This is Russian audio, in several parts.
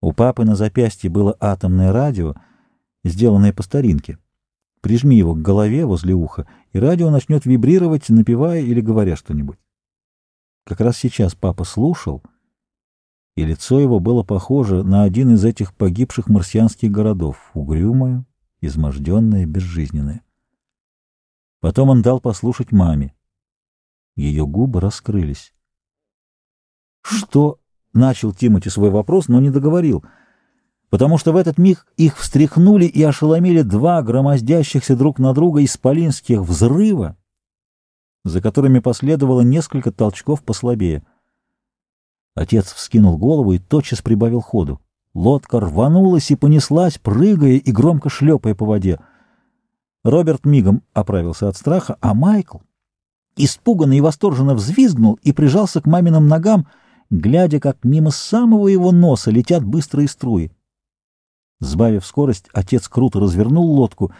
У папы на запястье было атомное радио, сделанное по старинке. Прижми его к голове возле уха, и радио начнет вибрировать, напевая или говоря что-нибудь. Как раз сейчас папа слушал, и лицо его было похоже на один из этих погибших марсианских городов, угрюмое, изможденное, безжизненное. Потом он дал послушать маме. Ее губы раскрылись. «Что?» — начал Тимати свой вопрос, но не договорил — потому что в этот миг их встряхнули и ошеломили два громоздящихся друг на друга исполинских взрыва, за которыми последовало несколько толчков послабее. Отец вскинул голову и тотчас прибавил ходу. Лодка рванулась и понеслась, прыгая и громко шлепая по воде. Роберт мигом оправился от страха, а Майкл испуганно и восторженно взвизгнул и прижался к маминым ногам, глядя, как мимо самого его носа летят быстрые струи. Сбавив скорость, отец круто развернул лодку,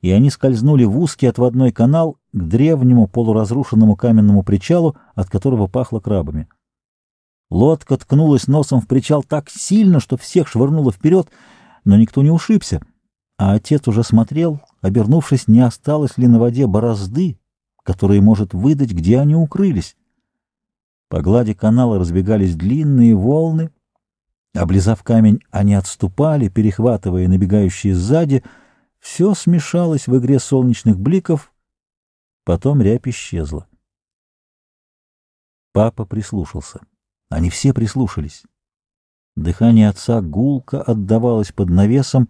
и они скользнули в узкий отводной канал к древнему полуразрушенному каменному причалу, от которого пахло крабами. Лодка ткнулась носом в причал так сильно, что всех швырнуло вперед, но никто не ушибся, а отец уже смотрел, обернувшись, не осталось ли на воде борозды, которые может выдать, где они укрылись. По глади канала разбегались длинные волны, Облизав камень, они отступали, перехватывая набегающие сзади. Все смешалось в игре солнечных бликов. Потом рябь исчезла. Папа прислушался. Они все прислушались. Дыхание отца гулко отдавалось под навесом,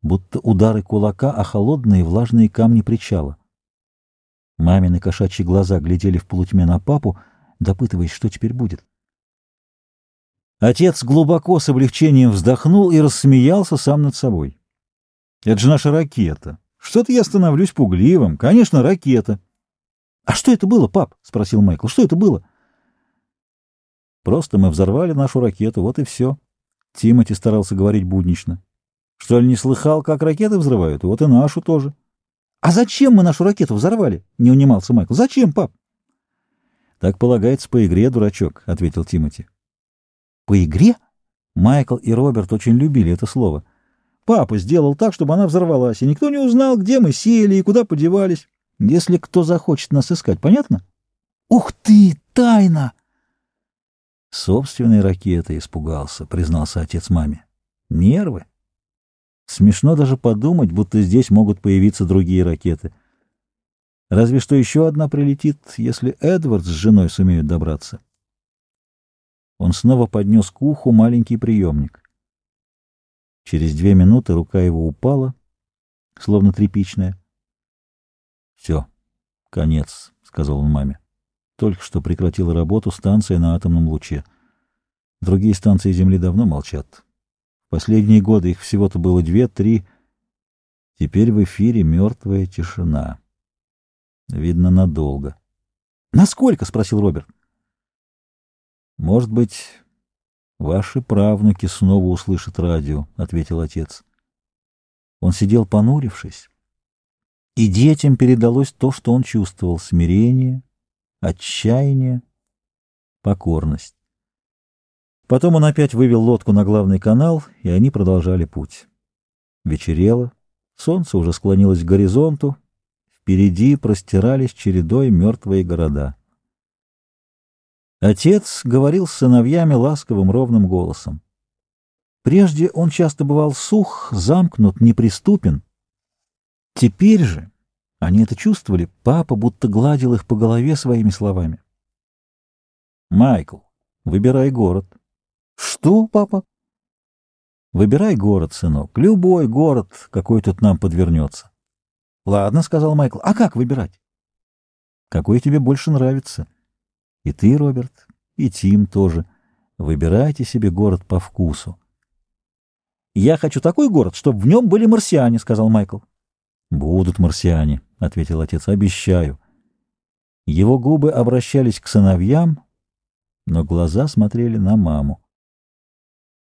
будто удары кулака о холодные влажные камни причала. Мамины кошачьи глаза глядели в полутьме на папу, допытываясь, что теперь будет. Отец глубоко с облегчением вздохнул и рассмеялся сам над собой. «Это же наша ракета. Что-то я становлюсь пугливым. Конечно, ракета». «А что это было, пап?» — спросил Майкл. «Что это было?» «Просто мы взорвали нашу ракету, вот и все». Тимоти старался говорить буднично. «Что ли не слыхал, как ракеты взрывают? Вот и нашу тоже». «А зачем мы нашу ракету взорвали?» — не унимался Майкл. «Зачем, пап?» «Так полагается по игре, дурачок», — ответил Тимоти. По игре? Майкл и Роберт очень любили это слово. Папа сделал так, чтобы она взорвалась, и никто не узнал, где мы сели и куда подевались. Если кто захочет нас искать, понятно? Ух ты, тайна! Собственной ракеты испугался, признался отец маме. Нервы. Смешно даже подумать, будто здесь могут появиться другие ракеты. Разве что еще одна прилетит, если Эдвард с женой сумеют добраться. Он снова поднес к уху маленький приемник. Через две минуты рука его упала, словно тряпичная. — Все, конец, — сказал он маме. Только что прекратила работу станция на атомном луче. Другие станции Земли давно молчат. В последние годы их всего-то было две-три. Теперь в эфире мертвая тишина. Видно, надолго. — Насколько? — спросил Роберт. Может быть, ваши правнуки снова услышат радио, — ответил отец. Он сидел понурившись, и детям передалось то, что он чувствовал — смирение, отчаяние, покорность. Потом он опять вывел лодку на главный канал, и они продолжали путь. Вечерело, солнце уже склонилось к горизонту, впереди простирались чередой мертвые города. Отец говорил с сыновьями ласковым ровным голосом. Прежде он часто бывал сух, замкнут, неприступен. Теперь же, они это чувствовали, папа будто гладил их по голове своими словами. «Майкл, выбирай город». «Что, папа?» «Выбирай город, сынок, любой город, какой тут нам подвернется». «Ладно», — сказал Майкл, — «а как выбирать?» «Какой тебе больше нравится?» И ты, Роберт, и Тим тоже. Выбирайте себе город по вкусу. «Я хочу такой город, чтобы в нем были марсиане», — сказал Майкл. «Будут марсиане», — ответил отец, — «обещаю». Его губы обращались к сыновьям, но глаза смотрели на маму.